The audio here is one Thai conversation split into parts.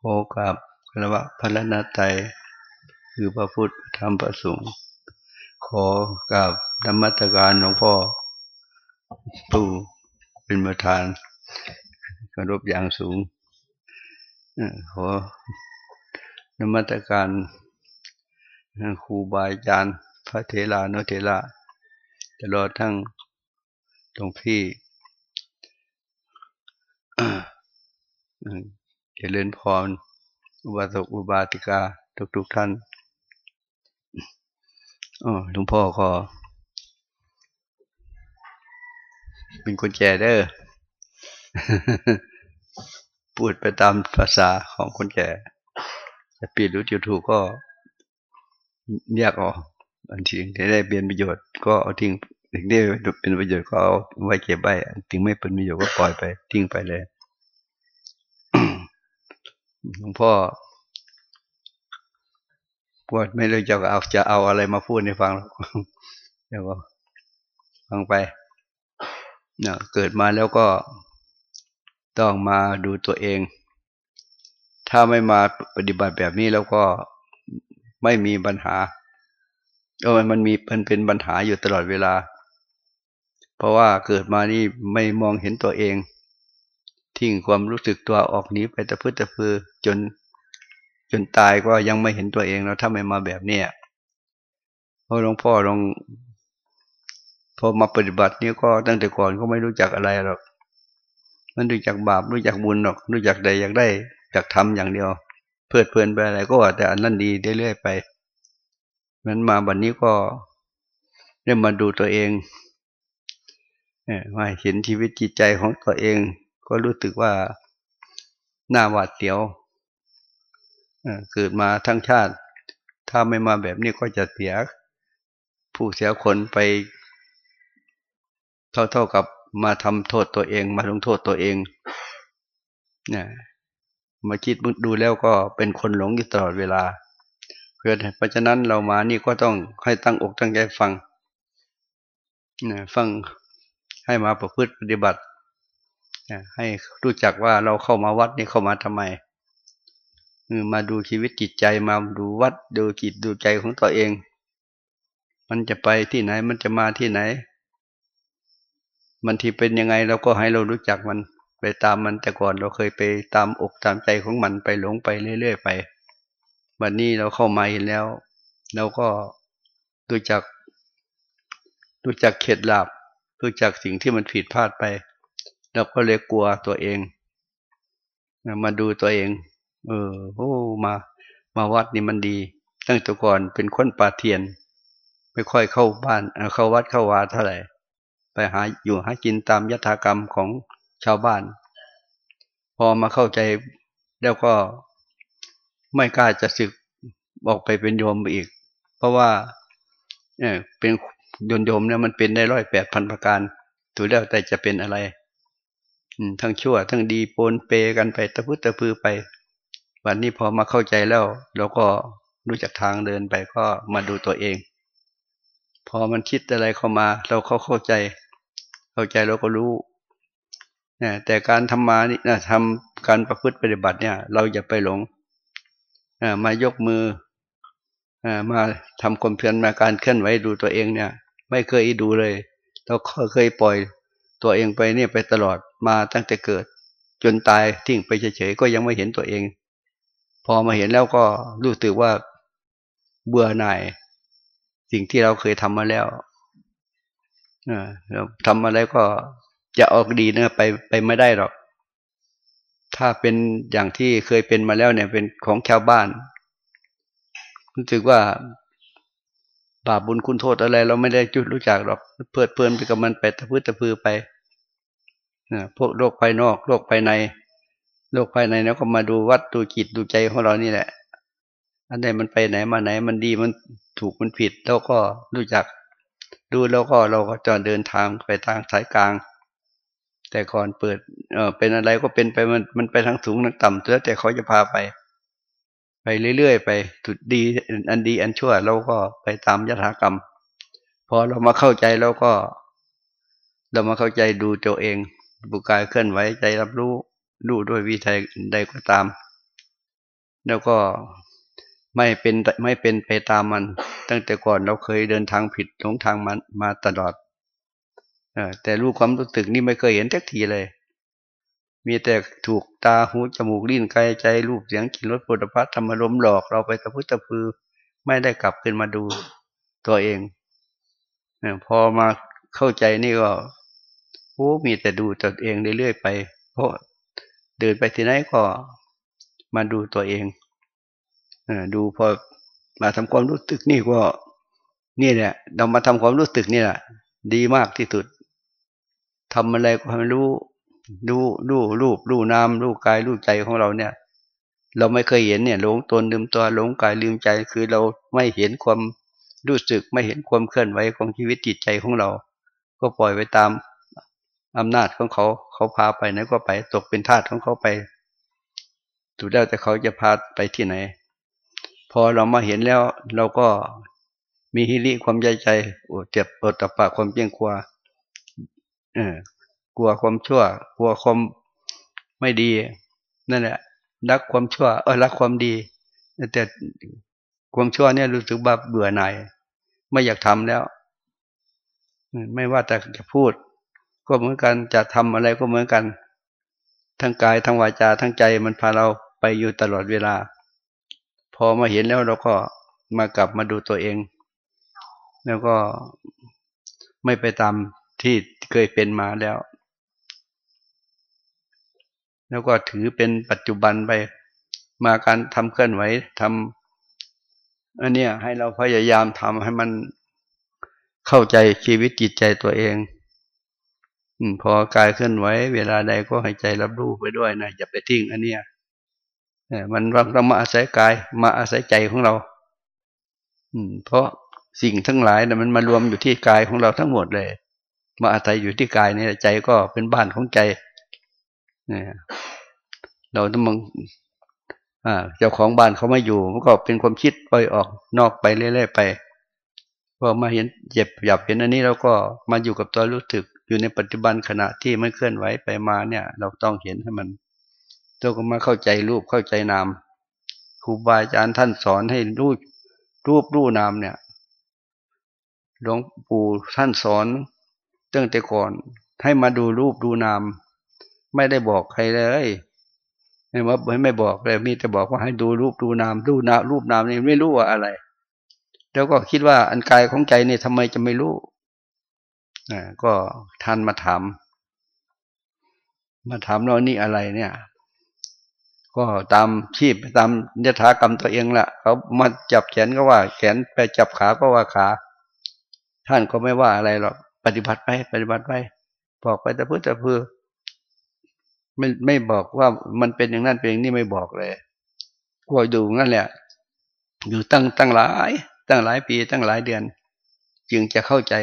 ขอกับคารวะพระนาไตยคือพระพุทธธรรมประสงค์ขอกับธรรมตการหลวงพ่อตู้เป็นประธานกรบอย่างสูงขอนมัตการครูบาอาจารย์พระเทลานเทระตลอดทั้งตรงพี่ เจริญพร อุบาสกอุบาติกา ทุกๆทท่านอ๋อหลวงพ่อก็เป็นคนแก่เด้อพูดไปตามภาษาของคนแก่จะปิดรู้จุดถูกก็แยกออกบางทีที่ได้เป็นประโยชน์ก็เอาทิ้งถึงได้เป็นประโยชน์ก็เอาไว้เก็บไว้ถึงไม่เป็นประโยชน์ก็ปล่อยไปทิ้งไปเลย หลวงพ่อปวดไม่รู้จะเอาจะเอาอะไรมาพูดให้ฟังเดี๋ยวก็ฟังไปเนาะเกิดมาแล้วก็ต้องมาดูตัวเอง ถ้าไม่มาปฏิบัติแบบนี้แล้วก็ไม่มีปัญหาเออมันมีมันเป็นปัญหาอยู่ตลอดเวลา เพราะว่าเกิดมานี่ไม่มองเห็นตัวเอง ทิ้งความรู้สึกตัวออกหนีไปตะพื้นตะพือจนจนตายก็ยังไม่เห็นตัวเองแล้วถ้าไม่มาแบบเนี้ยพอหลวงพ่อลองพอมาปฏิบัตินี่ก็ตั้งแต่ก่อนก็ไม่รู้จักอะไรหรอก มันรู้จักบาปรู้จักบุญหรอกรู้จักใดอยากได้อยากทำอย่างเดียว เพื่อเพลินไปอะไรก็ว่าแต่อันนั้นดีเรื่อยๆไปนั้นมาบัดนนี้ก็ได้มาดูตัวเองมาเห็นชีวิตจิตใจของตัวเอง ก็รู้สึกว่าหน้าหวาดเสียวเกิดมาทั้งชาติ ถ้าไม่มาแบบนี้ก็จะเสีย ผู้เสียคนไป เท่าๆกับมาทำโทษตัวเอง มาลงโทษตัวเองเนี่ยมาคิดดูแล้วก็เป็นคนหลงอยู่ตลอดเวลา เพื่อเพราะฉะนั้นเรามานี่ก็ต้องให้ตั้งอกตั้งใจฟังนะฟังให้มาประพฤติปฏิบัติ ให้รู้จักว่าเราเข้ามาวัดนี่เข้ามาทำไมมาดูชีวิตจิตใจมาดูวัดดูจิตดูใจของตัวเอง มันจะไปที่ไหนมันจะมาที่ไหน มันที่เป็นยังไงเราก็ให้เรารู้จักมันไปตามมันแต่ก่อนเราเคยไปตามอกตามใจของมันไปหลงไปเรื่อยๆไป วันนี้เราเข้ามาเห็นแล้ว เราก็รู้จักรู้จักเข็ดหลับรู้จักสิ่งที่มันผิดพลาดไป เราก็เลยกลัวตัวเองมาดูตัวเอง เออโอ้มา มาวัดนี่มันดี ตั้งแต่ก่อนเป็นคนป่าเทียน ไม่ค่อยเข้าบ้านเข้าวัดเข้าวาเท่าไหร่ ไปหาอยู่หากินตามยถากรรมของชาวบ้าน พอมาเข้าใจแล้วก็ไม่กล้าจะศึกออกไปเป็นโยมอีก เพราะว่าเนี่ยเป็นโยนโยมเนี่ยมันเป็นได้ร้อยแปดพันประการถูกแล้วแต่จะเป็นอะไร ทั้งชั่ว ทั้งดีปนเปกันไปตะพื้ตะพือไป วันนี้พอมาเข้าใจแล้วเราก็รู้จักทางเดินไปก็มาดูตัวเอง พอมันคิดอะไรเข้ามา เราเข้าเข้าใจ เข้าใจเราก็รู้นะแต่การทำมานี่นะทำการประพฤติปฏิบัติเนี่ย เราอย่าไปหลงมายกมือมาทำความเพียรมาการเคลื่อนไหวดูตัวเองเนี่ย ไม่เคยดูเลย เราเคยปล่อย ตัวเองไปเนี่ยไปตลอดมาตั้งแต่เกิด จนตายทิ้งไปเฉยๆก็ยังไม่เห็นตัวเอง พอมาเห็นแล้วก็รู้สึกว่าเบื่อหน่าย สิ่งที่เราเคยทำมาแล้วทำมาแล้วก็จะออกดีนะไปไปไม่ได้หรอก ถ้าเป็นอย่างที่เคยเป็นมาแล้วเนี่ยเป็นของชาวบ้านรู้สึกว่าบาปบุญคุณโทษอะไร เราไม่ได้จุดรู้จักหรอก เพลิดเพลินไปกับมันไปตะพื้นตะพือไป พวกโลกภายนอกโลกภายในโลกภายในแล้วก็มาดูวัดดูจิตดูใจของเรานี่แหละ อันใดมันไปไหนมาไหนมันดีมันถูกมันผิดแล้วก็รู้จัก ดูแล้วก็เราก็จะเดินทางไปทางสายกลาง แต่ก่อนเปิดเออเป็นอะไรก็เป็นไปมันมันไปทางสูงทางต่ำแล้วแต่เขาจะพาไป ไปเรื่อยๆไปจุดดีอันดีอันชั่วเราก็ไปตามยถากรรมพอเรามาเข้าใจแล้วก็ เรามาเข้าใจดูตัวเอง บุกายเคลื่อนไหวใจรับรู้รู้ด้วยวิธีใดก็ตาม แล้วก็ไม่เป็นไม่เป็นไปตามมัน ตั้งแต่ก่อนเราเคยเดินทางผิดหลงทางมันมาตลอดแต่รู้ความรู้สึกนี่ไม่เคยเห็นทักทีเลย มีแต่ถูกตาหูจมูกลิ้นกายใจรูปเสียงกลิ่นรสปุถะพัฒธรรมรมหลอกเราไปตะพุตะพือ ไม่ได้กลับขึ้นมาดูตัวเองพอมาเข้าใจนี่ก็ โอ้มีแต่ดูตัวเองเรื่อยๆไป เพราะเดินไปที่ไหนก็มาดูตัวเองอดูพอมาทำความรู้สึกนี่ก็นี่แหละเรามาทำความรู้สึกนี่แหละดีมากที่สุดทำอะไรก็ให้รู้ดูดูรูปดูนามรูกายรูใจของเราเนี่ย เราไม่เคยเห็นเนี่ยหลงตนลืมตัวหลงกายลืมใจ คือเราไม่เห็นความรู้สึกไม่เห็นความเคลื่อนไหวของชีวิตจิตใจของเรา ก็ปล่อยไปตาม อำนาจของเขา เขาพาไปไหนก็ไป ตกเป็นทาสของเขาไปถูกแล้วแต่เขาจะพาไปที่ไหน พอเรามาเห็นแล้วเราก็มีฮิริความใจใจโอ้เจ็บปวดตะปะความเพียงกลัวเออกลัวความชั่ว กลัวความไม่ดี นั่นแหละรักความชั่ว เออรักความดี แต่ความชั่วเนี่ยรู้สึกแบบเบื่อหน่ายไม่อยากทำแล้ว ไม่ว่าแต่จะพูด ก็เหมือนกันจะทำอะไรก็เหมือนกัน ทั้งกายทั้งวาจาทั้งใจมันพาเราไปอยู่ตลอดเวลา พอมาเห็นแล้วเราก็มากลับมาดูตัวเอง แล้วก็ไม่ไปตามที่เคยเป็นมาแล้ว แล้วก็ถือเป็นปัจจุบันไป มาการทำเคลื่อนไหวทำอันเนี้ยให้เราพยายามทำให้มันเข้าใจชีวิตจิตใจตัวเอง พอกายเคลื่อนไหวเวลาใดก็ให้ใจรับรู้ไปด้วยนะอย่าไปทิ้งอันเนี้ยมันเรามาอาศัยกาย มาอาศัยใจของเรา อืม เพราะสิ่งทั้งหลายเนี่ยมันมารวมอยู่ที่กายของเราทั้งหมดเลย มาอาศัยอยู่ที่กายเนี่ยใจก็เป็นบ้านของใจเนี่ยเราต้องมองอ่า เจ้าของบ้านเขาไม่อยู่มันก็เป็นความคิดปล่อยออกนอกไปเรื่อยๆไปพอมาเห็นเจ็บหยับเห็นอันนี้เราก็มาอยู่กับตัวรู้สึก อยู่ในปัจจุบันขณะที่ไม่เคลื่อนไหวไปมาเนี่ย เราต้องเห็นให้มันตัวก็มาเข้าใจรูปเข้าใจนามครูบาอาจารย์ท่านสอนให้รูปรูปรูนามเนี่ยหลวงปู่ท่านสอนตั้งแต่ก่อนให้มาดูรูปดูนาม ไม่ได้บอกใครเลยไม่ว่าไม่บอกเลยมีแต่บอกว่าให้ดูรูปดูนามดูนารูปนามนี่ไม่รู้ว่าอะไร แล้วก็คิดว่าอันกายของใจนี่ทำไมจะไม่รู้ ก็ท่านมาถาม มาถามเรานี่อะไรเนี่ย ก็ตามชีพตามยถากรรมตัวเองละเขามาจับแขนก็ว่า แขนไปจับขาก็ว่าขา ท่านก็ไม่ว่าอะไรหรอกปฏิบัติไป ปฏิบัติไป บอกไปแต่เพื่อแต่เพื่อไม่ไม่บอกว่ามันเป็นอย่างนั้นเป็นอย่างนี้ไม่บอกเลยกลัวดูงั้นแหละ อยู่ตั้งตั้งหลาย ตั้งหลายปีตั้งหลายเดือน จึงจะเข้าใจ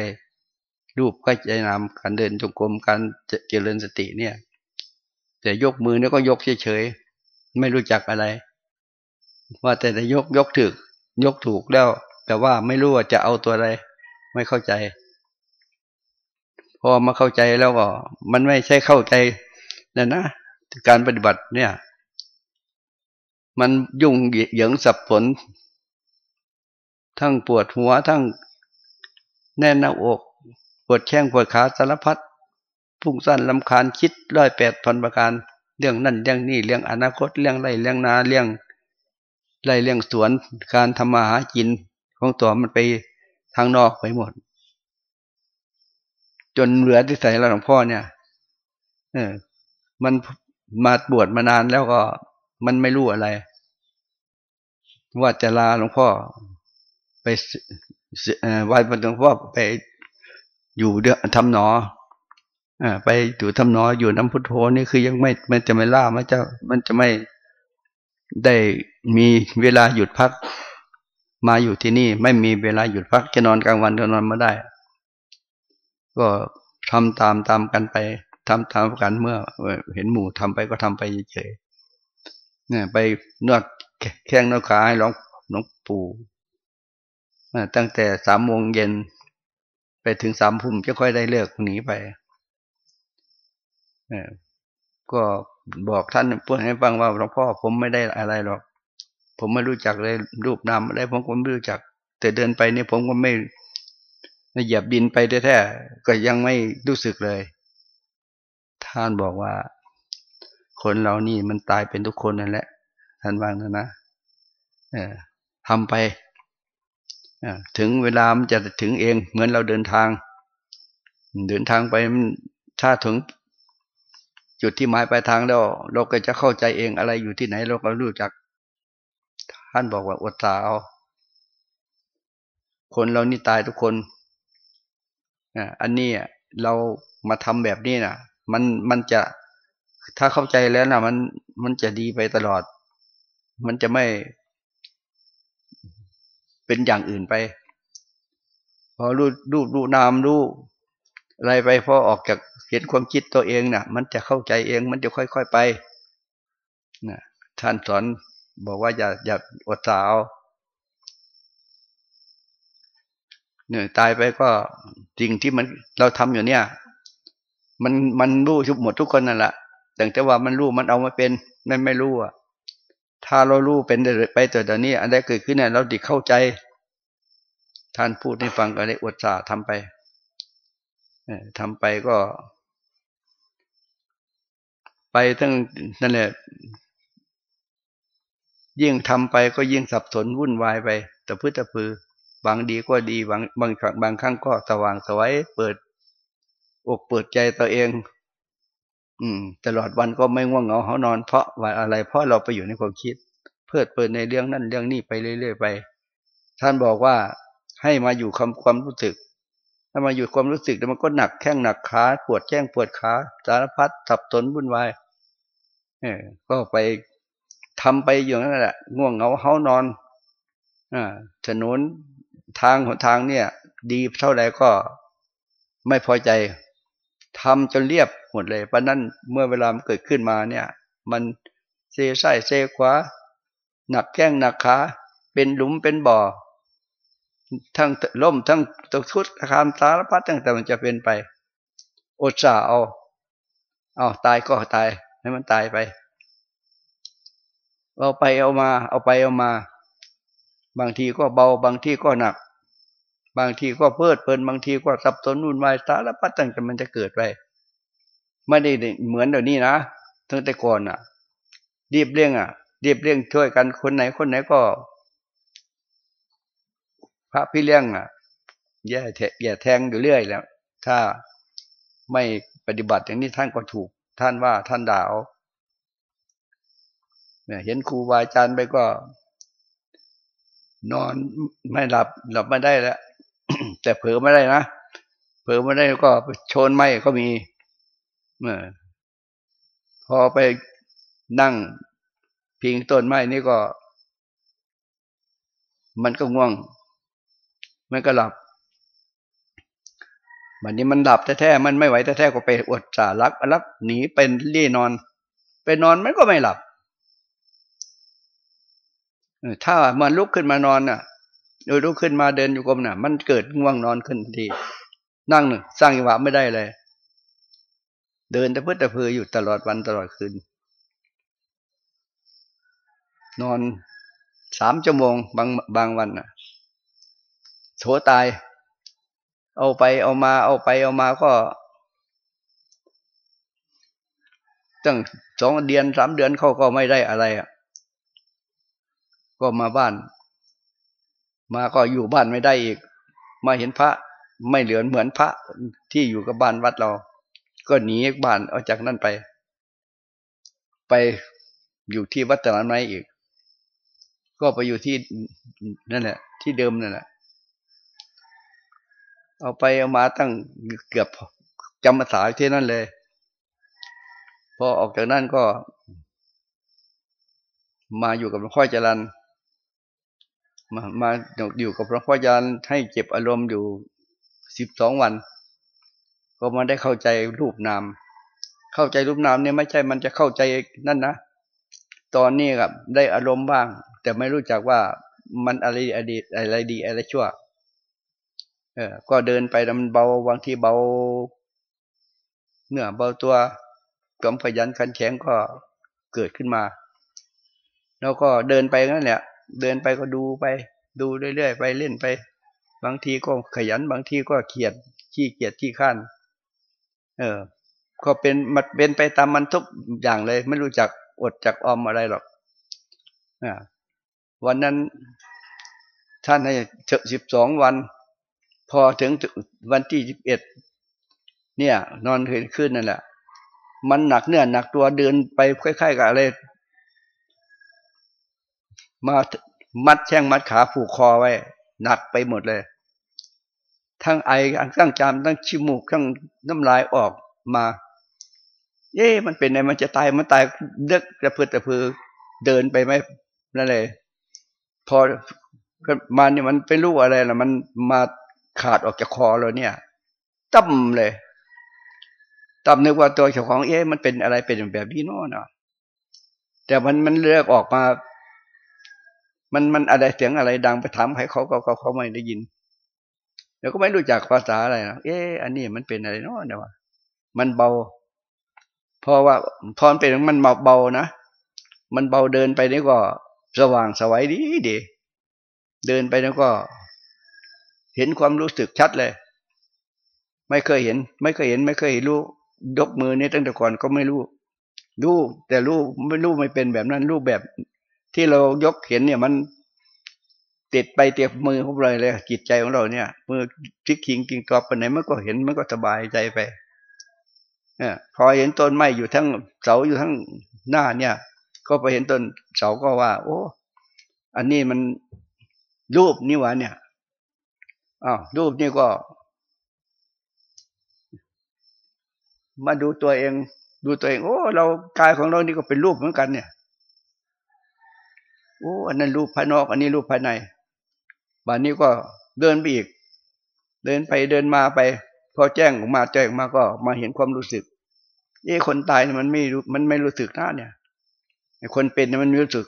รูปก็ใจนามการเดินจงกรมการเจริญสติเนี่ย แต่ยกมือเนี่ยก็ยกเฉยไม่รู้จักอะไร ว่าแต่จะยกยกถึก ยกถูกแล้ว แต่ว่าไม่รู้ว่าจะเอาตัวอะไร ไม่เข้าใจ พอมาเข้าใจแล้วก็ มันไม่ใช่เข้าใจนะนะการปฏิบัติเนี่ย มันยุ่งเหยิงสับสนทั้งปวดหัวทั้งแน่นหน้าอก ปวดแข้งปวดขาสารพัดพุ่งสั้นลำคาญคิดร้อยแปดพันประการ เรื่องนั่นเรื่องนี้เรื่องอนาคตเรื่องไรเรื่องนาเรื่องไรเรื่องสวนการทำมาหากินของตัวมันไปทางนอกไปหมด จนเหลือที่ใส่เราหลวงพ่อเนี่ย เออ มันมาบวชมานานแล้วก็มันไม่รู้อะไร ว่าจะลาหลวงพ่อไปวันหลวงพ่อไป อยู่เดือทำหนอไปอยู่ทำนออยู่น้ำพุทโธนี่คือยังไม่มันจะไม่ล่ามันจะมันจะไม่ได้มีเวลาหยุดพัก มาอยู่ที่นี่ไม่มีเวลาหยุดพักจะนอนกลางวันก็นอนไม่ได้ ก็ทำตามตามกันไปทำตามกันเมื่อ เห็นหมู่ทำไปก็ทำไปเฉยเนี่ยไปนวดแข้งนวดขาให้หลวงหลวงปู่ตั้งแต่สามโมงเย็น ไปถึงสามพุ่มจะค่อยได้เลิกหนีไปก็บอกท่านเพื่อให้ฟังว่าหลวงพ่อผมไม่ได้อะไรหรอก ผมไม่รู้จักเลยรูปนามอะไรผมก็ไม่รู้จัก แต่เดินไปนี่ผมก็ไม่เหยียบดินไปแท้ๆก็ยังไม่รู้สึกเลย ท่านบอกว่า คนเรานี่มันตายเป็นทุกคนนั่นแหละ ท่านว่างนะนะเออทำไป ถึงเวลามันจะถึงเอง เหมือนเราเดินทาง เดินทางไปถ้าถึง จุดที่หมายปลายทางแล้ว เราก็จะเข้าใจเองอะไรอยู่ที่ไหนเราก็รู้จัก ท่านบอกว่าอดตาเอา คนเรานี่ตายทุกคนอันนี้เรามาทำแบบนี้นะมันมันจะถ้าเข้าใจแล้วนะมันมันจะดีไปตลอด มันจะไม่ เป็นอย่างอื่นไป พอรู้รู้รู้นามรู้อะไรไปพอออกจากเห็นความคิดตัวเองนะ่ะ มันจะเข้าใจเองมันจะค่อยๆไปนะท่านสอนบอกว่าอย่าอย่าอดสาวเนี่ยตายไปก็สิ่งที่มันเราทำอยู่เนี่ย มันมันรู้ทุกหมดทุกคนนั่นแหละแต่แต่ว่ามันรู้มันเอามาเป็นมันไม่รู้อะ ถ้าเรารู้เป็นไปแต่เดี๋ยวนี้ อันใดเกิดขึ้นเนี่ยเราดิเข้าใจ ท่านพูดให้ฟังก็ได้อดสาทำไปทำไปก็ ไปทั้งนั่นแหละยิ่งทำไปก็ยิ่งสับสนวุ่นวายไปแต่พื้นตะพือบางดีก็ดีบางบางครั้งบางครั้งก็สว่างสวัยเปิดอกเปิดใจตัวเอง อืม ตลอดวันก็ไม่ง่วงเหงาเขานอนเพราะว่าอะไรเพราะเราไปอยู่ในความคิด เพื่อเปิดในเรื่องนั้นเรื่องนี้ไปเรื่อยๆไป ท่านบอกว่าให้มาอยู่คำความรู้สึก ถ้ามาอยู่ความรู้สึกแล้วมันก็หนักแข้งหนักขาปวดแข้งปวดขาสารพัดสับสนวุ่นวายเออก็ไปทำไปอย่างนั้นแหละง่วงเหงาเฮานอนอ่าถนนทางหนทางเนี่ย ดีเท่าไหร่ก็ไม่พอใจ ทำจนเรียบหมดเลยเพราะนั้นเมื่อเวลามันเกิดขึ้นมาเนี่ย มันเซใส่เซขวาหนักแข้งหนักขาเป็นหลุมเป็นบ่อ ทั้งล่มทั้งตกทุดคามสารพัดตั้งแต่มันจะเป็นไปอดสาเอาเอาตายก็ตายให้มันตายไป เอาไปเอามา เอาไปเอามา บางทีก็เบาบางทีก็หนัก บางทีก็เพิดเพลินบางทีก็สับสนวุ่นวายสารพัดตั้งแต่มันจะเกิดไปไม่ได้เหมือนเดี๋ยวนี้นะตั้งแต่ก่อนอะรีบเร่งอะรีบเร่งช่วยกันคนไหนคนไหนก็ พระพี่เลี้ยงอะแย่แย่แทงอยู่เรื่อยแล้ว ถ้าไม่ปฏิบัติอย่างนี้ท่านก็ถูก ท่านว่าท่านด่าเนี่ยเห็นครูบาอาจารย์ไปก็ นอนไม่หลับหลับไม่ได้แล้ว แต่เผลอไม่ได้นะเผลอไม่ได้ก็ชนไม่ก็มีเมื่อพอไปนั่งพิงต้นไม้นี่ก็ มันก็ง่วง มันก็หลับวันนี้มันหลับแท้ๆมันไม่ไหวแท้ๆก็ไปอดสาลักลักหนีเป็นรี่นอน ไปนอนมันก็ไม่หลับถ้ามันลุกขึ้นมานอนน่ะ โดยลุกขึ้นมาเดินอยู่กรมน่ะ มันเกิดง่วงนอนขึ้นที นั่งหนึ่งสร้างจังหวะไม่ได้เลย เดินแต่เพื่อแต่เพืออยู่ตลอดวันตลอดคืน นอนสามชั่วโมงบางบางวันน่ะโถตาย เอาไปเอามา เอาไปเอามาก็ตั้งสองเดือนสามเดือนเขาก็ไม่ได้อะไรอะ ก็มาบ้าน มาก็อยู่บ้านไม่ได้อีก มาเห็นพระไม่เหลือเหมือนพระที่อยู่กับบ้านวัดเรา ก็หนีบ้านออกจากนั่นไป ไปอยู่ที่วัดตะลันไม้อีก ก็ไปอยู่ที่นั่นแหละ ที่เดิมนั่นแหละเอาไปเอามาตั้งเกือบจำภาษาที่นั่นเลย พอออกจากนั่นก็ มาอยู่กับหลวงพ่อจรัน มามาอยู่กับพระพ่อยันให้เก็บอารมณ์อยู่สิบสองวัน ก็มาได้เข้าใจรูปนาม เข้าใจรูปนามเนี่ยไม่ใช่มันจะเข้าใจนั่นนะตอนนี้ครับได้อารมณ์บ้าง แต่ไม่รู้จักว่ามันอะไรอดีตอะไรดีอะไรชั่ว เออ ก็เดินไปมันเบาบางทีเบาเนื้อเบาตัวกำพยันขันแข็งก็เกิดขึ้นมา แล้วก็เดินไปนั่นแหละ เดินไปก็ดูไป ดูเรื่อยๆไปเล่นไป บางทีก็ขยันบางทีก็เกียดขี้เกียจขี้ข้านเออ ก็เป็นมันเป็นไปตามมันทุกอย่างเลย ไม่รู้จักอดจักออมอะไรหรอกอวันนั้นท่านให้สิบสองวัน พอถึงวันที่สิบเอ็ดเนี่ย นอนคืนขึ้นนั่นแหละ มันหนักเนื้อหนักตัวเดินไปคล้ายๆกับอะไร มามัดแช่งมัดขาผูกคอไว้ หนักไปหมดเลย ทั้งไอทั้งจามทั้งชิมูกทั้งน้ำลายออกมาเอ๊มันเป็นไงมันจะตายมันตายเด็กกระพือตะพือเดินไปไหมนั่นเลย พอมาเนี่ยมันเป็นลูกอะไรล่ะ มันมาขาดออกจากคอเราเนี่ยตั้มเลยตั้มนึกว่าตัวเจ้าของเอ๊มันเป็นอะไรเป็นแบบนี้นาะแต่มันมันเลือกออกมา มันมันอะไรเสียงอะไรดังไปถามใครเขาก็เขาเขาไม่ได้ยินเดี๋ยวก็ไม่รู้จักภาษาอะไรนะเอ๊อันนี้มันเป็นอะไรเนาะเนี่ยว่ามันเบาเพราะว่าพรเป็นมันเบาเบานะมันเบาเดินไปนี่ก็สว่างสวัยดีดีเดินไปแล้วก็ เห็นความรู้สึกชัดเลย ไม่เคยเห็น ไม่เคยเห็น ไม่เคยรู้ยกมือนี่ตั้งแต่ก่อนก็ไม่รู้รู้แต่รู้ไม่รู้ไม่เป็นแบบนั้น รู้แบบ ที่เรายกเห็นเนี่ยมันติดไปเตียบมือของเราเลยจิตใจของเราเนี่ยมือคลิกขิงกิงกรอบไปไหนมันก็เห็นมันก็สบายใจไปเนี่ยพอเห็นต้นไม้อยู่ทั้งเสาอยู่ทั้งหน้าเนี่ย ก็ไปเห็นต้นเสาก็ว่า โอ้ อันนี้มันรูปนี่วะเนี่ยอ้าวรูปนี่ก็ มาดูตัวเอง ดูตัวเอง โอ้ เรากายของเรานี่ก็เป็นรูปเหมือนกันเนี่ย โอ้อันนั้นรูปภายนอก อันนี้รูปภายในบ้านนี้ก็เดินไปอีก เดินไปเดินมาไป พอแจ้งออกมาแจ้งมาก็มาเห็นความรู้สึกเอ้คนตายมันไม่รู้มันไม่รู้สึกนะเนี่ยคนเป็นมันรู้สึก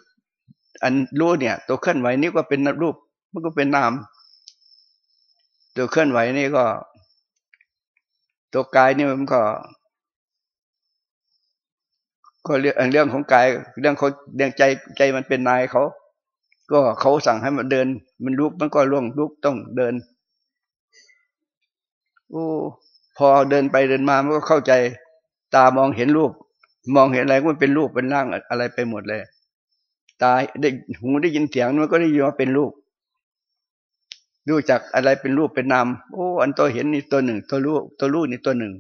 อันรู้เนี่ย ตัวเคลื่อนไหวนี่ก็เป็นรูป มันก็เป็นนามตัวเคลื่อนไหวนี่ก็ ตัวกายนี่มันก็ ก็เรื่องเรื่องของกายเรื่องเขาเรื่องใจใจมันเป็นนายเขา ก็เขาสั่งให้มันเดิน มันลุกมันก็ล่วงลุกต้องเดินโอ้พอเดินไปเดินมามันก็เข้าใจ ตามองเห็นรูป มองเห็นอะไรมันเป็นรูปเป็นร่างอะไรไปหมดเลย ตาได้หูได้ยินเสียงมันก็ได้ยินว่าเป็นรูปดูจากอะไรเป็นรูปเป็นนามโอ้ อันตัวเห็นนี่ตัวหนึ่ง ตัวรูปตัวรูปนี่ตัวหนึ่ง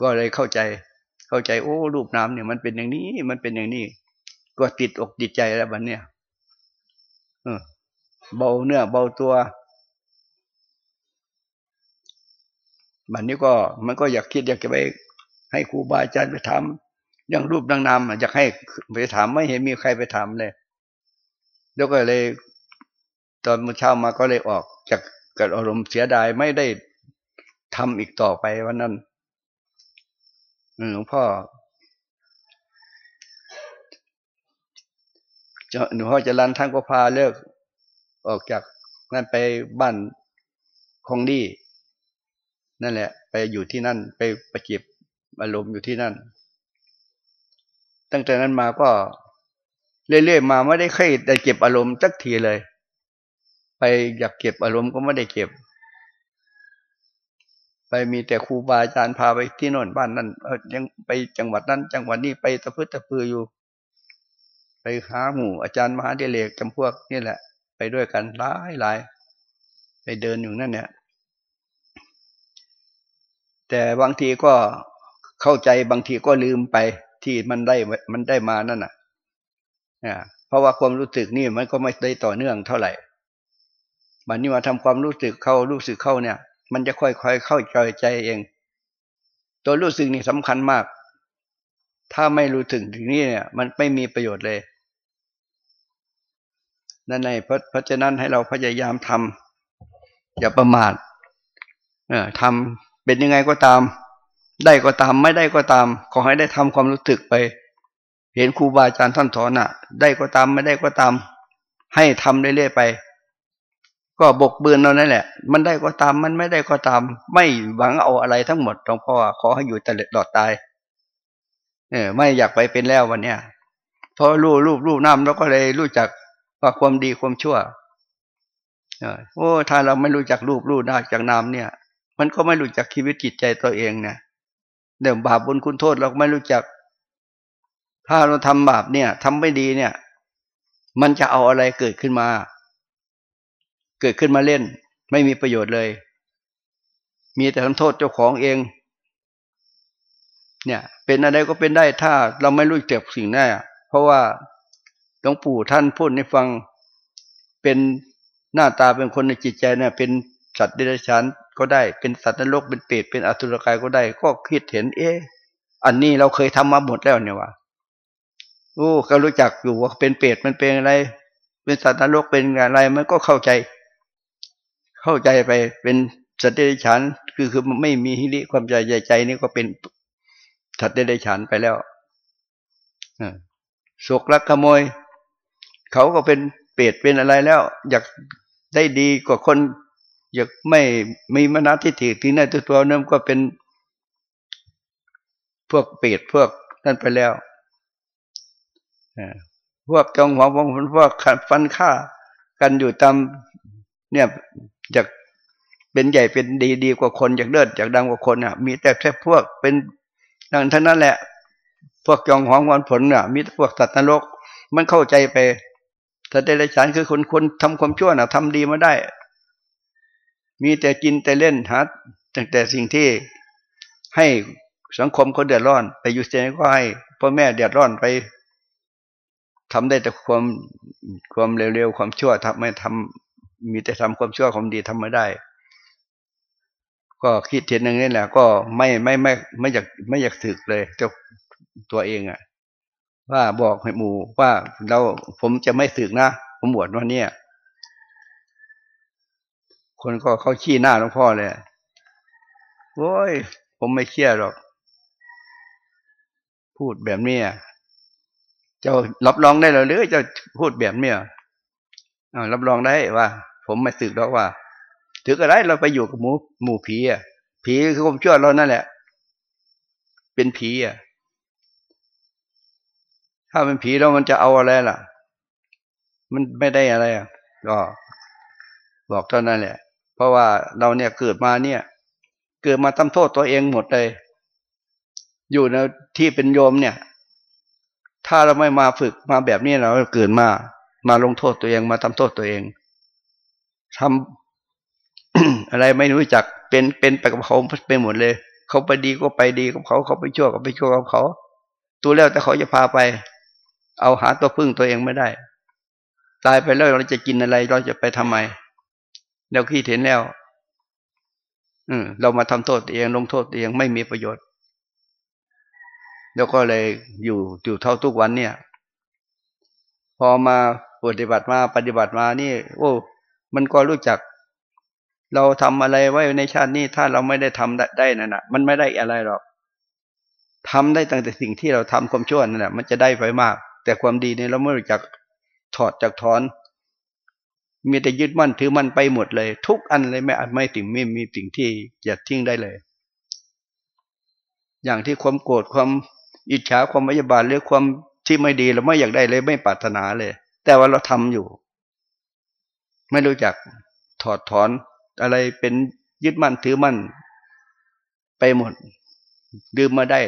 ก็เลยเข้าใจ เข้าใจโอ้รูปน้ำเนี่ยมันเป็นอย่างนี้ มันเป็นอย่างนี้ ก็ติดอกติดใจแล้วบันเนี่ยเบาเนื้อเบาตัวบันนี้ก็มันก็อยากคิดอยากจะไปให้ครูบาอาจารย์ไปถามเรื่องรูปดังนามอยากให้ไปถามไม่เห็นมีใครไปถามเลยแล้วก็เลย ตอนมื่อเช้ามาก็เลยออกจากกิดอารมณ์เสียดายไม่ได้ทำอีกต่อไปวันนั้น หลวงพ่อหลวงพ่อจะรันท่านก็พาเลิก ออกจากนั่นไปบ้านคงดีนั่นแหละ ไปอยู่ที่นั่นไปประจิบอารมณ์อยู่ที่นั่น ตั้งแต่นั้นมาก็เรื่อยๆมาไม่ได้ค่อยได้เก็บอารมณ์สักทีเลย ไปอยากเก็บอารมณ์ก็ไม่ได้เก็บ ไปมีแต่ครูบาอาจารย์พาไปที่โน่นบ้านนั้นเออยังไปจังหวัดนั้น จังหวัดนี้ไปตะพื้นตะพืออยู่ ไปหาหมู่อาจารย์มหาเดเลกจำพวกนี่แหละ ไปด้วยกันหลายหลายไปเดินอยู่นั่นเนี่ย แต่บางทีก็เข้าใจบางทีก็ลืมไปที่มันได้มันได้มานั่นน่ะเพราะว่าความรู้สึกนี่มันก็ไม่ได้ต่อเนื่องเท่าไหร่บัดนนี้มาทำความรู้สึกเข้ารู้สึกเข้าเนี่ย มันจะค่อยๆเข้าใจใจเอง ตัวรู้สึกนี่สำคัญมาก ถ้าไม่รู้ถึงถึงนี้เนี่ย มันไม่มีประโยชน์เลย นั่นในเพระเพราะฉะนั้นให้เราพยายามทำอย่าประมาทเออทำเป็นยังไงก็ตาม ได้ก็ตามไม่ได้ก็ตาม ขอให้ได้ทำความรู้สึกไป เห็นครูบาอาจารย์ท่านสอนอะ ได้ก็ตามไม่ได้ก็ตาม ให้ทำเรื่อยๆไป ก็บกเบือนเรานั่นแหละ มันได้ก็ตาม มันไม่ได้ก็ตาม ไม่หวังเอาอะไรทั้งหมดหลวงพ่อขอให้อยู่ตลอดตาย เออ ไม่อยากไปเป็นแล้ววันเนี้ยเพราะรูปรูปรูปน้ำเราก็เลยรู้จักว่าความดีความชั่วโอ้ถ้าเราไม่รู้จักรูปรูปน้าจากนามเนี่ย มันก็ไม่รู้จักชีวิตจิตใจตัวเองเนี่ยเดี๋ยวบาปบุญคุณโทษเราไม่รู้จัก ถ้าเราทำบาปเนี่ยทำไม่ดีเนี่ย มันจะเอาอะไรเกิดขึ้นมา เกิดขึ้นมาเล่น ไม่มีประโยชน์เลย มีแต่ทำโทษเจ้าของเอง เนี่ย เป็นอะไรก็เป็นได้ถ้าเราไม่รู้จักสิ่งนั้นเพราะว่าหลวงปู่ท่านพูดในฟังเป็นหน้าตาเป็นคนในจิตใจเนี่ยเป็นสัตว์เดรัจฉานก็ได้ เป็นสัตว์นรกเป็นเปรตเป็นอสุรกายก็ได้ ก็คิดเห็น เอ๊ะอันนี้เราเคยทำมาหมดแล้วเนี่ยว่ะโอ้ก็รู้จักอยู่ว่าเป็นเปรตมันเป็นอะไร เป็นสัตว์นรกเป็นอะไรมันก็เข้าใจ เข้าใจไปเป็นสัตว์เดรัจฉานคือคือไม่มีฮิริความใจใจใจนี่ก็เป็นสัตว์เดรัจฉานไปแล้วสุกลักขโมย เขาก็เป็นเปรตเป็นอะไรแล้ว อยากได้ดีกว่าคน อยากไม่มีมนาทิฏฐิที่นั่นตัวตัวนั้นก็เป็นพวกเปรตพวกนั่นไปแล้วพวกจองหวพวกพวกฟันฆ่า กันอยู่ตามเนี่ย อยากเป็นใหญ่เป็นดีดีกว่าคนอยากเลิศอยากดังกว่าคนอะ มีแต่แค่พวกเป็นดังท่านั้นแหละ พวกจองหองวันผลเนี่ยมีพวกสัตว์นรก มันเข้าใจไปสัตว์เดรัจฉานคือคนคนทำความชั่วน่ะทำดีมาได้ มีแต่กินแต่เล่นหาตั้งแต่สิ่งที่ให้สังคมเขาเดือดร้อน ไปอยู่เจนก็ให้พ่อแม่เดือดร้อนไปทำได้แต่ความความเร็วๆความชั่วทำไม่ทำ มีแต่ทำความชั่วความดีทำไม่ได้ ก็คิดเห็นอย่างนี้แหละ ก็ไม่ไม่ไม่ไม่อยากไม่อยากสึกเลยเจ้าตัวเองอะว่าบอกให้หมู่ว่าเราผมจะไม่สึกนะผมบวชวันนี้คนก็เข้าชี้หน้าหลวงพ่อเลยโอ้ย ผมไม่เชื่อหรอก พูดแบบนี้จะรับรองได้หรือจะพูดแบบนี้รับรองได้ว่า ผมไม่สึกหรอกว่าถืออะไรเราไปอยู่กับหมูหมู่ผีอะผีคือความชั่วเรานั่นแหละ เป็นผีอะ ถ้าเป็นผีแล้วมันจะเอาอะไรล่ะ มันไม่ได้อะไรอะก็บอกเท่านั้นแหละ เพราะว่าเราเนี่ยเกิดมาเนี่ย เกิดมาทำโทษตัวเองหมดเลย อยู่ในที่เป็นโยมเนี่ย ถ้าเราไม่มาฝึกมาแบบนี้เราเกิดมา มาลงโทษตัวเองมาทำโทษตัวเอง ทำอะไรไม่รู้จักเป็นเป็นไปกับเขาเป็นหมดเลย เขาไปดีก็ไปดีกับเขา เขาไปชั่วก็ไปชั่วกับเขา ตัวแล้วแต่เขาจะพาไป เอาหาตัวพึ่งตัวเองไม่ได้ ตายไปแล้วเราจะกินอะไรเราจะไปทำไมเราคิดเห็นแล้ว อืมเรามาทำโทษตัวเองลงโทษตัวเองไม่มีประโยชน์ แล้วก็เลยอยู่อยู่เท่าทุกวันเนี่ย พอมาปฏิบัติมาปฏิบัติมานี่ โอ้ มันก็รู้จัก เราทำอะไรไว้ในชาตินี้ถ้าเราไม่ได้ทำได้ได้นั่นนะมันไม่ได้อะไรหรอกทำได้ตั้งแต่สิ่งที่เราทำความชั่วนั่นแหละมันจะได้ไปมาก แต่ความดีเนี่ยเราไม่รู้จักถอดจากถอน มีแต่ยึดมั่นถือมั่นไปหมดเลย ทุกอันเลยไม่ไม่ถึงไม่มีสิ่งที่จะทิ้งได้เลย อย่างที่ความโกรธความอิจฉาความพยาบาทหรือความที่ไม่ดีเราไม่อยากได้เลยไม่ปรารถนาเลย แต่ว่าเราทำอยู่ ไม่รู้จักถอดถอนอะไรเป็นยึดมั่นถือมั่น ไปหมดดื่มมาได้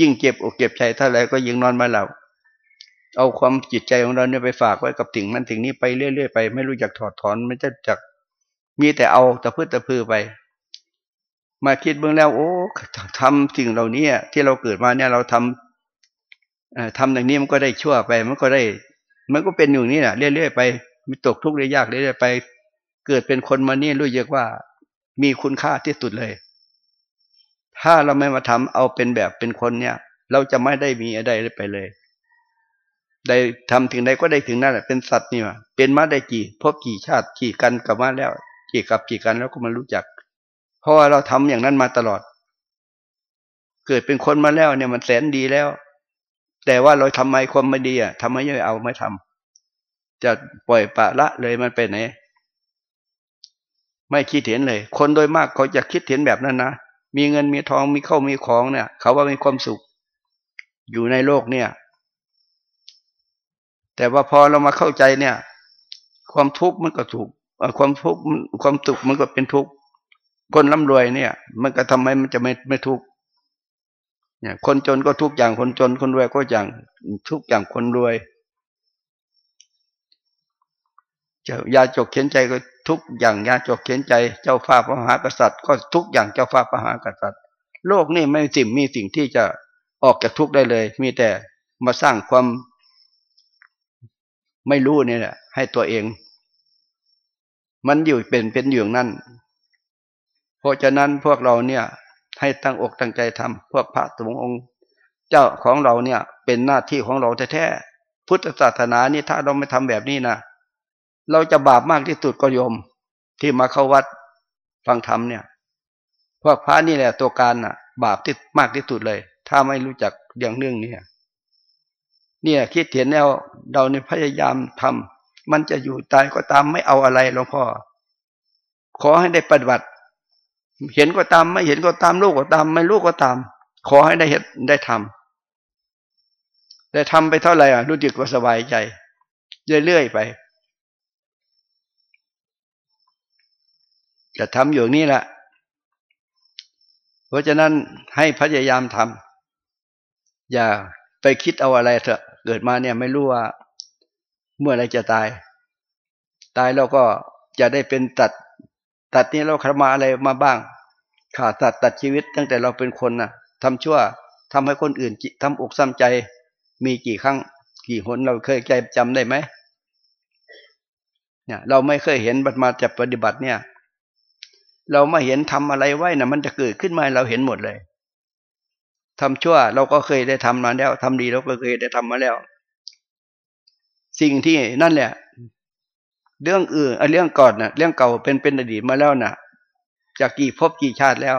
ยิ่งเก็บอกเก็บใจเท่าไรก็ยิ่งนอนมาหลับเอาความจิตใจของเราเนี่ยไปฝากไว้กับสิ่งนั้นสิ่งนี้ไปเรื่อยๆไป ไม่รู้จักถอดถอนไม่จะจักมีแต่เอาแตะพื้นตะพือไป มาคิดเบื้องแล้ว โอ้ทำสิ่งเหล่านี้ที่เราเกิดมาเนี่ยเราทำทำอย่างนี้มันก็ได้ชั่วไป มันก็ได้ มันก็เป็นอยู่นี่แหละเรื่อยๆไป มีตกทุกข์ได้ยากเรื่อยไป เกิดเป็นคนมานี่รู้เยอะว่า มีคุณค่าที่สุดเลย ถ้าเราไม่มาทำเอาเป็นแบบเป็นคนเนี่ย เราจะไม่ได้มีอะไรไปเลย ได้ทำถึงใดก็ได้ถึงนั่นแหละเป็นสัตว์นี่ว่าเป็นมาได้กี่พบกี่ชาติกี่กันกับมาแล้ว กี่กับกี่กันแล้วก็มารู้จัก เพราะว่าเราทำอย่างนั้นมาตลอด เกิดเป็นคนมาแล้วเนี่ยมันแสนดีแล้ว แต่ว่าเราทำไมความไม่ดีอะทำไมไม่เอาไม่ทำ จะปล่อยปะละเลยมันไปไหนไม่คิดเห็นเลย คนโดยมากเขาจะคิดเห็นแบบนั้นนะมีเงินมีทองมีเข้ามีของเนี่ย เขาว่ามีความสุข อยู่ในโลกเนี่ย แต่ว่าพอเรามาเข้าใจเนี่ย ความทุกข์มันก็ถูกความทุกข์ความตุกมันก็เป็นทุกข์คนร่ำรวยเนี่ย มันก็ทำไมมันจะไม่ไม่ทุกข์เนี่ย คนจนก็ทุกอย่างคนจนคนรวยก็อย่างทุกอย่างคนรวยจะ ยาจกเขียนใจก็ทุกอย่างยาจกเขียนใจเจ้าฟ้าพระมหากษัตริย์ ก็ทุกอย่างเจ้าฟ้าพระมหากษัตริย์ โลกนี่ไม่สิ่งมีสิ่งที่จะออกจากทุกได้เลย มีแต่มาสร้างความไม่รู้นี่แหละให้ตัวเอง มันอยู่เป็นเป็นอยู่นั่น เพราะฉะนั้นพวกเราเนี่ย ให้ตั้งอกตั้งใจทำพวกพระสงฆ์องค์ เจ้าของเราเนี่ย เป็นหน้าที่ของเราแท้ๆพุทธศาสนานี่ถ้าเราไม่ทำแบบนี้นะ เราจะบาปมากที่สุดก็โยม ที่มาเข้าวัดฟังธรรมเนี่ยพวกพระนี่แหละตัวการน่ะ บาปที่มากที่สุดเลย ถ้าไม่รู้จักอย่างเรื่องนี้เนี่ยคิดเห็นแล้วเราในพยายามทำมันจะอยู่ตายก็ตามไม่เอาอะไรหลวงพ่อ ขอให้ได้ปฏิบัติ เห็นก็ตามไม่เห็นก็ตามลูกก็ตาม ไม่ลูกก็ตาม ขอให้ได้เห็นได้ทำได้ทำไปเท่าไหร่อะรู้จึกว่าสบายใจ เรื่อยๆไป จะทำอยู่นี่แหละ เพราะฉะนั้นให้พยายามทำอย่าไปคิดเอาอะไรเถอะ เกิดมาเนี่ยไม่รู้ว่า เมื่อไรจะตาย ตายแล้วก็จะได้เป็นตัด ตัดนี้เราคมาอะไรมาบ้างขาดตัดตัดชีวิตตั้งแต่เราเป็นคนนะ่ะทำชั่วทำให้คนอื่นทำอกซ้ำใจ มีกี่ครั้ง กี่หนเราเคยใจจำได้ไหมเนี่ยเราไม่เคยเห็นบัดมาจะปฏิบัติเนี่ย เรามาเห็นทำอะไรไว้นะมันจะเกิดขึ้นมาเราเห็นหมดเลยทำชั่วเราก็เคยได้ทำมาแล้วทำดีเราก็เคยได้ทำมาแล้ว สิ่งที่นั่นแหละ เรื่องอื่นเรื่องก่อนนะเรื่องเก่าเป็นเป็นอดีตมาแล้วนะ่ะ จากกี่พบกี่ชาติแล้ว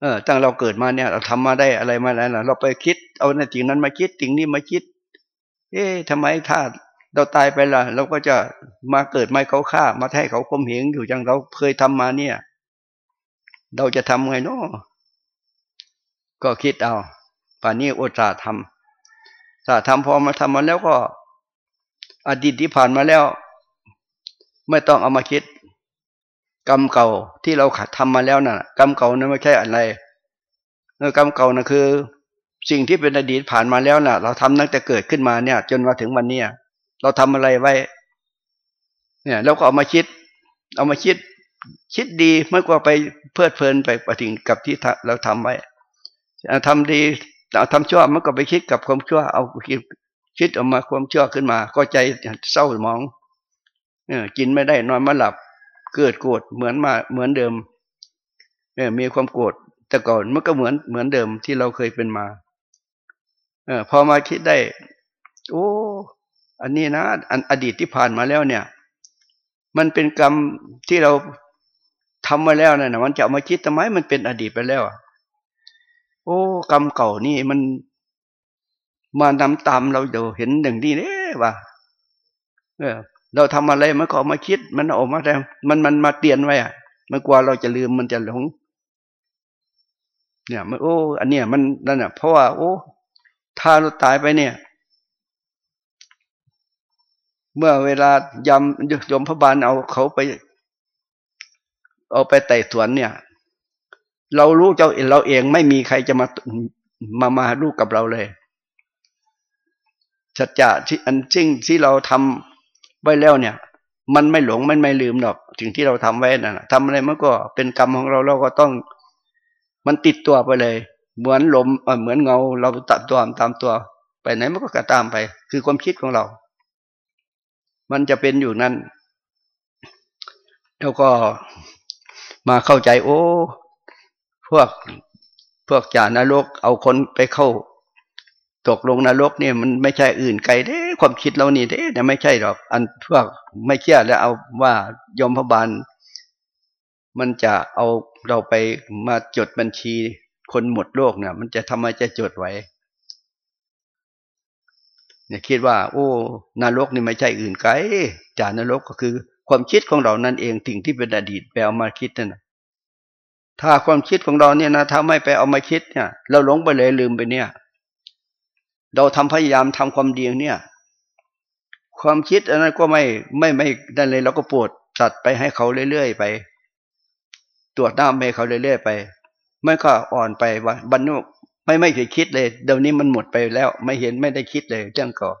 เออตั้งเราเกิดมาเนี่ย เราทำมาได้อะไรมาแล้วนะเราไปคิด เอาในสิ่งนั้นมาคิดสิ่งนี้มาคิด เอ๊ะทำไมถ้า เราตายไปละเราก็จะมาเกิดไม่เขาฆ่า มาให้เขาคมเหงอยู่อย่างเราเคยทำมาเนี่ย เราจะทำไงเนาะก็คิดเอาป่านนี้โอตสาทำถ้าทำพอมาทำมาแล้วก็อดีตที่ผ่านมาแล้ว ไม่ต้องเอามาคิด กรรมเก่าที่เราขัดทำมาแล้วนะ่ะ กรรมเก่านั้นไม่ใช่อะไรกรรมเก่านะคือ สิ่งที่เป็นอดีตผ่านมาแล้วนะ่ะ เราทำตั้งแต่เกิดขึ้นมาเนี่ย จนมาถึงวันเนี้ย เราทำอะไรไว้ เนี่ยเราก็เอามาคิด เอามาคิด คิดดีเมื่อกว่าไปเพลิดเพลินไปปฏิกับที่เราทำไว้ทำดีเราทำชั่วมันก็ไปคิดกับความชั่ว เอาคิดคิดออกมาความชั่วขึ้นมา ก็ใจเศร้าหมองเนี่ยกินไม่ได้นอนไม่หลับ เกิดโกรธเหมือนมาเหมือนเดิมเนี่ยมีความโกรธแต่ก่อนมันก็เหมือนเหมือนเดิมที่เราเคยเป็นมา เออพอมาคิดได้ โอ้ อันนี้นะอันอดีตที่ผ่านมาแล้วเนี่ย มันเป็นกรรมที่เราทำมาแล้วนะมันจะเอามาคิดทำไมมันเป็นอดีตไปแล้วโอ้ กรรมเก่านี่มันมานำตามเราเดี๋ยวเห็นอย่งนี้เนี่ยว่าเออ เราทำอะไรมันก็มาคิด มันออกมาแต่มันมันมาเตียนไว้อะมันกลัวเราจะลืมมันจะหลง เนี่ย มันโอ้ อันเนี้ยมันนั่นอะเพราะว่า โอ้ ถ้าเราตายไปเนี่ย เมื่อเวลายำยมพระบาลเอาเขาไป เอาไปไต่สวนเนี่ย เรารู้เจ้าเราเองไม่มีใครจะมามามาลูกกับเราเลยสัจจะที่อันจริงที่เราทำไว้แล้วเนี่ย มันไม่หลงมันไม่ลืมหรอกถึงที่เราทำไว้นั่นทำอะไรมันก็เป็นกรรมของเราเราก็ต้อง มันติดตัวไปเลย เหมือนลมเหมือนเงา เราตัดตัวตามตัว ไปไหนมันก็กระตามไป คือความคิดของเรา มันจะเป็นอยู่นั่นแล้วก็มาเข้าใจ โอ้ พวกพวกจานรก เอาคนไปเข้า ตกลงนรกเนี่ย มันไม่ใช่อื่นไกลเด้ความคิดเรานี่เด้แต่ไม่ใช่หรอก อันพวกไม่เชื่อแล้วเอาว่ายมพบาลมันจะเอาเราไปมาจดบัญชีคนหมดโลกเนี่ยมันจะทำไมจะจดไว้ เนี่ยคิดว่า โอ้นรกนี่ไม่ใช่อื่นไกลจากนรกก็คือ ความคิดของเรานั่นเองสิ่งที่เป็นอดีตไปเอามาคิดนั่นถ้าความคิดของเราเนี่ยนะถ้าไม่ไปเอามาคิดเนี่ย เราหลงไปเลยลืมไปเนี่ย เราทำพยายามทำความดีเนี่ย ความคิดอันนั้นก็ไม่ไม่ไม่ได้เลยเราก็ปวดสัตว์ไปให้เขาเรื่อยๆไป ตรวจน้ำให้เขาเรื่อยๆไปไม่ก็อ่อนไปว่าบรรลุ ไม่ไม่เคยคิดเลย เดี๋ยวนี้มันหมดไปแล้ว ไม่เห็นไม่ได้คิดเลยเรื่องก่อน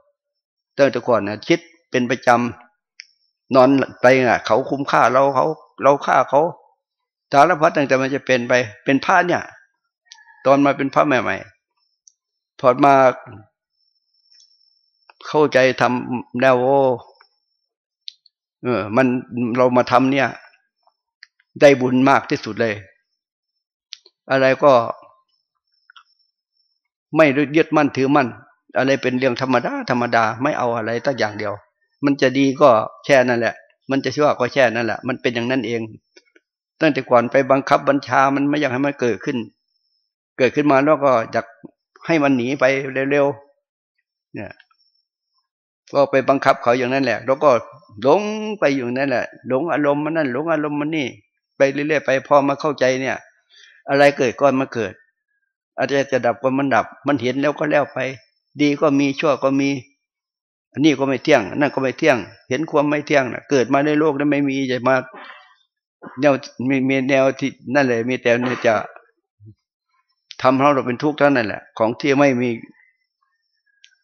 เรื่องแต่ก่อนนะคิดเป็นประจำนอนไปอะ เขาคุ้มค่าเราเขาเราฆ่าเขาสารพัดตั้งแต่มันจะเป็นไป เป็นพระเนี่ย ตอนมาเป็นพระใหม่ๆพอมาเข้าใจทำแนวโอเออ มันเรามาทำเนี่ย ได้บุญมากที่สุดเลย อะไรก็ ไม่ยึดมั่นถือมั่น อะไรเป็นเรื่องธรรมดาธรรมดาไม่เอาอะไรตั้งอย่างเดียว มันจะดีก็แค่นั่นแหละ มันจะชั่วก็แค่นั่นแหละ มันเป็นอย่างนั้นเอง ตั้งแต่ก่อนไปบังคับบัญชามันไม่อยากให้มันเกิดขึ้น เกิดขึ้นมาแล้วก็อยากให้มันหนีไปเร็วๆเนี่ยก็ไปบังคับเขาอย่างนั้นแหละ แล้วก็หลงไปอยู่นั่นแหละ หลงอารมณ์มันนั่นหลงอารมณ์มันนี่ ไปเรื่อยๆไปพอมาเข้าใจเนี่ย อะไรเกิดก็มาเกิด อะไรจะดับก็มันดับ มันเห็นแล้วก็แล้วไป ดีก็มีชั่วก็มีอันนี้ก็ไม่เที่ยงนั่นก็ไม่เที่ยง เห็นความไม่เที่ยงนะเกิดมาในโลกนั้นไม่มีจะมาแนวมีมีแนวที่นั่นเลยมีแต่เนี่ยจะทำให้เราเป็นทุกข์เท่านั้นแหละ ของที่ไม่มี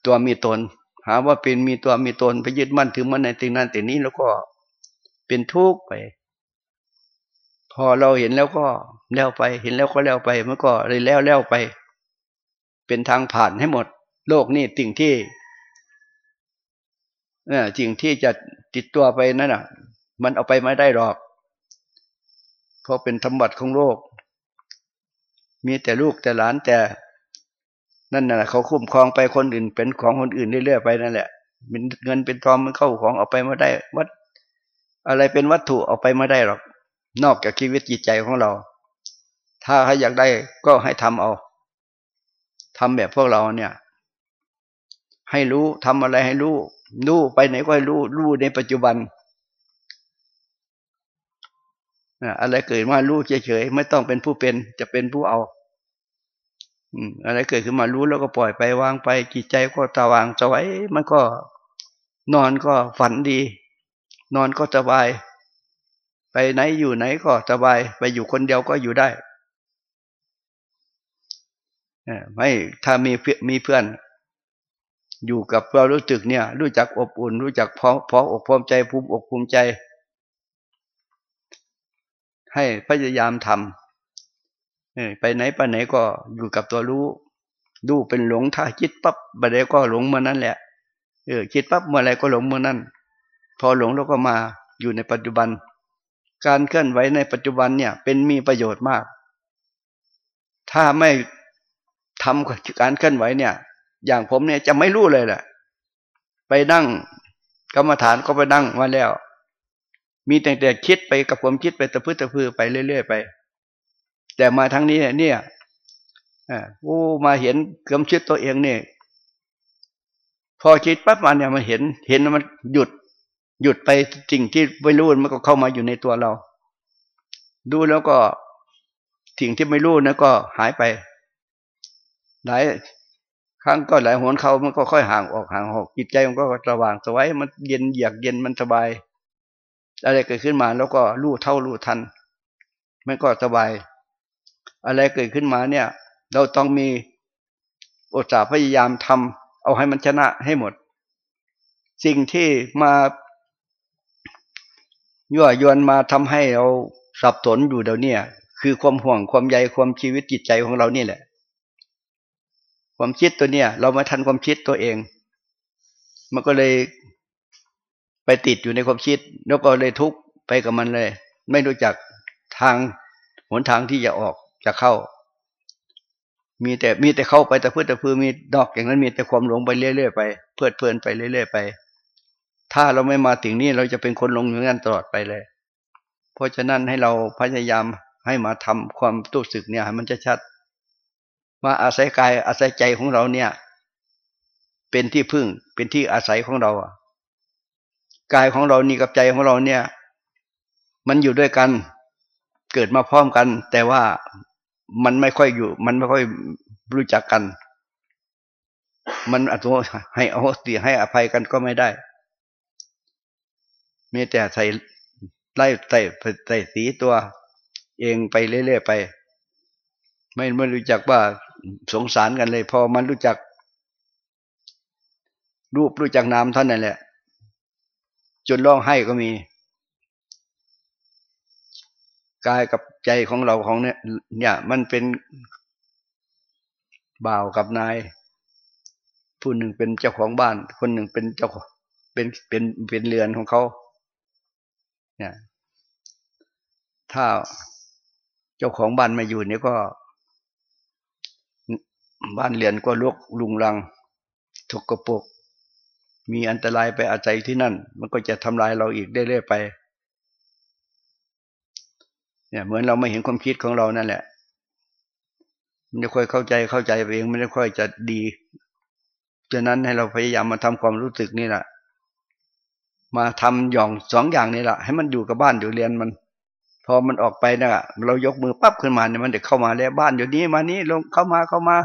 ตัวมีตน หาว่าเป็นมีตัวมีตนไปยึดมั่นถือมั่นในสิ่งนั้นสิ่งนี้แล้วก็เป็นทุกข์ไป พอเราเห็นแล้วก็แล้วไป เห็นแล้วก็แล้วไปมันก็เลยแล้วแล้วไป เป็นทางผ่านให้หมด โลกนี่สิ่งที่เนี่ยสิ่งที่จะติดตัวไปนั่นอะ มันเอาไปไม่ได้หรอก เพราะเป็นธรรมบัติของโลก มีแต่ลูกแต่หลานแต่นั่นน่ะเขาคุ้มครองไปคนอื่น เป็นของคนอื่นเรื่อยๆไปนั่นแหละเป็นเงินเป็นทองมันเข้าของเอาไปไม่ได้ วัด อะไรเป็นวัตถุเอาไปไม่ได้หรอก นอกจากชีวิตจิตใจของเรา ถ้าใครอยากได้ก็ให้ทำเอาทำแบบพวกเราเนี่ย ให้รู้ทำอะไรให้รู้รู้ไปไหนก็ให้รู้รู้ในปัจจุบันอะไรเกิดมารู้เฉยๆไม่ต้องเป็นผู้เป็นจะเป็นผู้เอาอะไรเกิดขึ้นมารู้แล้วก็ปล่อยไปวางไปจิตใจก็ตาวางสวยมันก็นอนก็ฝันดี นอนก็สบาย ไปไหนอยู่ไหนก็สบาย ไปอยู่คนเดียวก็อยู่ได้ไม่ถ้ามีมีเพื่อน อยู่กับเรารู้สึกเนี่ย รู้จักอบอุ่น รู้จักพอพออกพร้อมใจภูมิอกภูมิใจ ให้พยายามทำไปไหนไปไหนก็อยู่กับตัวรู้ ดูเป็นหลงถ้าคิดปั๊บบัดเดี๋ยวก็หลงเมื่อนั้นแหละเออคิดปั๊บเมื่อไรก็หลงเมื่อนั้น พอหลงแล้วก็มาอยู่ในปัจจุบัน การเคลื่อนไหวในปัจจุบันเนี่ย เป็นมีประโยชน์มาก ถ้าไม่ทำการเคลื่อนไหวเนี่ย อย่างผมเนี่ยจะไม่รู้เลยแหละไปนั่งกรรมฐานก็ไปนั่งมาแล้ว มีแต่แต่คิดไปกับผมคิดไปตะพื้ตะพือไปเรื่อยๆไป แต่มาทั้งนี้เนี่ยโอ้มาเห็นกำชิดตัวเองเนี่ย พอคิดปั๊บมันเนี่ยมันเห็น เห็นมันหยุด หยุดไปสิ่งที่ไม่รู้มันก็เข้ามาอยู่ในตัวเรา ดูแล้วก็สิ่งที่ไม่รู้นะก็หายไป หลายครั้งก็หลายหนเขามันก็ค่อยห่างออกห่างออกจิตใจมันก็สว่างสวยมันเย็นเยือกเย็นมันสบาย อะไรเกิดขึ้นมาแล้วก็รู้เท่ารู้ทัน มันก็สบาย อะไรเกิดขึ้นมาเนี่ย เราต้องมีอุตสาห์พยายามทำเอาให้มันชนะให้หมด สิ่งที่มา ยั่วยวนมาทำให้เราสับสนอยู่เดี๋ยวนี้คือความห่วงความใยความชีวิตจิตใจของเรานี่แหละ ความคิดตัวเนี้ยเรามาทันความคิดตัวเอง มันก็เลยไปติดอยู่ในความคิด แล้วก็เลยทุกข์ไปกับมันเลย ไม่รู้จักทางหนทางที่จะออกจะเข้า มีแต่มีแต่เข้าไปแต่เพื่อแต่เพื่อมีดอกอย่างนั้นมีแต่ความหลงไปเรื่อยๆไป เพลิดเพลินไปเรื่อยๆไป ถ้าเราไม่มาถึงนี้เราจะเป็นคนลงอย่างนั้นตลอดไปเลย เพราะฉะนั้นให้เราพยายามให้มาทำความตู้สึกเนี่ยให้มันจะชัด มาอาศัยกายอาศัยใจของเราเนี่ย เป็นที่พึ่งเป็นที่อาศัยของเราอะกายของเรานี่กับใจของเราเนี่ย มันอยู่ด้วยกัน เกิดมาพร้อมกัน แต่ว่ามันไม่ค่อยอยู่ มันไม่ค่อยรู้จักกัน มันอโทให้อโหสิให้อภัยกันก็ไม่ได้ มีแต่ใส่ไล่ใส่ใส่สีตัว เองไปเรื่อยๆไป ไม่ไม่รู้จักว่าสงสารกันเลย พอมันรู้จัก รูปรู้จักนามท่านนั่นแหละ จนร้องไห้ก็มีกายกับใจของเราของเนี่ยเนี่ย มันเป็นบ่าวกับนาย ผู้หนึ่งเป็นเจ้าของบ้าน คนหนึ่งเป็นเจ้าเป็นเป็นเป็นเรือนของเขา เนี่ยถ้าเจ้าของบ้านไมาอยู่เนี่ยก็ บ้านเรือนก็ลกลุงรังถกกระปุกมีอันตรายไปอาศัยที่นั่น มันก็จะทำลายเราอีกได้เรื่อยไป เนี่ย เหมือนเราไม่เห็นความคิดของเรานั่นแหละ มันจะค่อยเข้าใจเข้าใจเองไม่ได้ค่อยจะดีฉะนั้นให้เราพยายามมาทำความรู้สึกนี่แหละ มาทำย่องสองอย่างนี่แหละให้มันอยู่กับบ้านอยู่เรียนมัน พอมันออกไปนะเรายกมือปั๊บขึ้นมาเนี่ยมันเด็กเข้ามาแล้วบ้านอยู่นี้มานี้ลงเข้ามาเข้ามา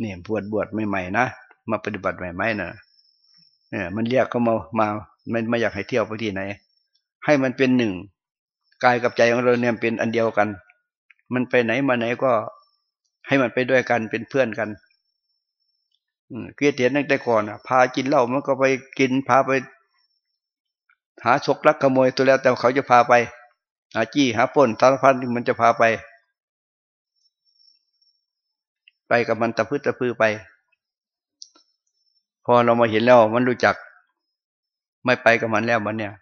เนี่ยบวชบวชใหม่ๆนะมาปฏิบัติใหม่ๆนะเนี่ยมันเรียกเขามามามันไม่อยากให้เที่ยวไปที่ไหน ให้มันเป็นหนึ่งกายกับใจของเราเนี่ยเป็นอันเดียวกัน มันไปไหนมาไหนก็ให้มันไปด้วยกันเป็นเพื่อนกันเกียรตินั่งแต่ก่อนอะพากินเหล้ามันก็ไปกินพาไป หาชกลักขโมยตัวแล้วแต่เขาจะพาไป หาจี้หาป่นสารพัดมันจะพาไป ไปกับมันตะพื้นตะพื้นไป พอเรามาเห็นแล้วมันรู้จัก ไม่ไปกับมันแล้วมันเนี่ย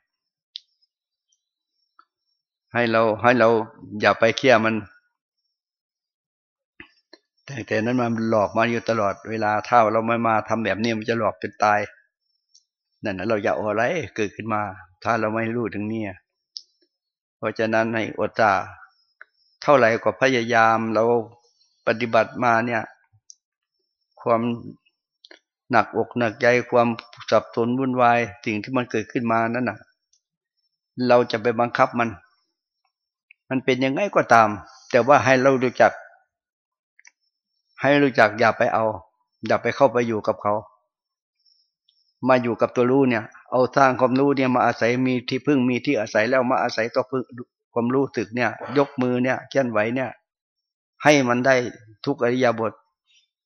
ให้เราให้เราอย่าไปเคี่ยมันแต่แต่นั้นมันหลอกมาอยู่ตลอดเวลาถ้าเราไม่มาทำแบบนี้มันจะหลอกจนตาย นั่นนะเราอย่าเอาอะไรเกิดขึ้นมา ถ้าเราไม่รู้ถึงนี่เพราะฉะนั้นให้อดตา เท่าไหร่ก็พยายามเราปฏิบัติมาเนี่ย ความหนักอกหนักใจความสับสนวุ่นวายสิ่งที่มันเกิดขึ้นมานั่นน่ะ เราจะไปบังคับมัน มันเป็นยังไงก็ตาม แต่ว่าให้เรารู้จัก ให้รู้จักอย่าไปเอา อย่าไปเข้าไปอยู่กับเขา มาอยู่กับตัวรู้เนี่ย เอาสร้างความรู้เนี่ยมาอาศัยมีที่พึ่งมีที่อาศัยแล้วมาอาศัยตัวพึ่งความรู้สึกเนี่ย ยกมือเนี่ยเคลื่อนไหวเนี่ย ให้มันได้ทุกอริยบท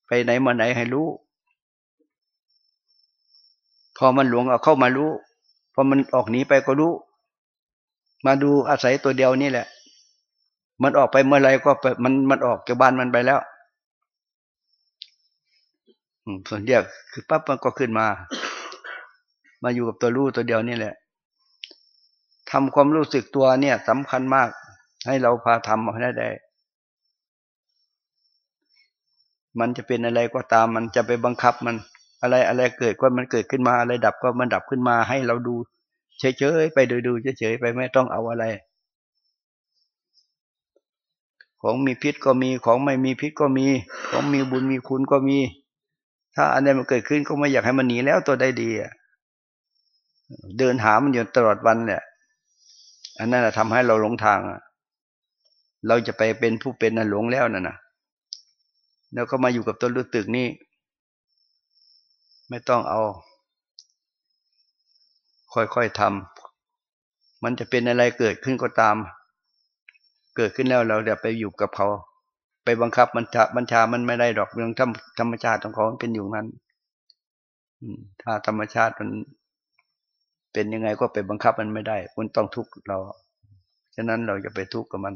ไปไหนมาไหนให้รู้ พอมันหลวงเอาเข้ามารู้ พอมันออกหนีไปก็รู้ มาดูอาศัยตัวเดียวนี่แหละ มันออกไปเมื่อไรก็มันมันออกจากบ้านมันไปแล้วส่วนเดียวคือปั๊บมันก็ขึ้นมา มาอยู่กับตัวรู้ตัวเดียวนี่แหละทำความรู้สึกตัวเนี่ยสำคัญมาก ให้เราพาทำให้ได้ มันจะเป็นอะไรก็ตาม มันจะไปบังคับมันอะไรอะไรเกิดก็มันเกิดขึ้นมาอะไรดับก็มันดับขึ้นมาให้เราดูเฉยๆไปดูดูเฉยๆไปไม่ต้องเอาอะไร ของมีพิษก็มีของไม่มีพิษก็มี ของมีบุญมีคุณก็มี ถ้าอันใดมันเกิดขึ้นก็ไม่อยากให้มันหนีแล้วตัวได้ดีอะ เดินหามันอยู่ตลอดวันเนี่ยอันนั้นทำให้เราหลงทางอะเราจะไปเป็นผู้เป็นน่ะหลงแล้วน่ะนะแล้วก็มาอยู่กับตัวรู้ตึกนี่ไม่ต้องเอา ค่อยๆทำมันจะเป็นอะไรเกิดขึ้นก็ตาม เกิดขึ้นแล้วเราเดี๋ยวไปอยู่กับเขา ไปบังคับบัญชาบัญชามันไม่ได้ดอกเรื่องธรรมชาติของเขาเป็นอยู่นั้นถ้าธรรมชาติมัน เป็นยังไงก็ไปบังคับมันไม่ได้คุณต้องทุกข์เรา ฉะนั้นเราจะไปทุกข์กับมัน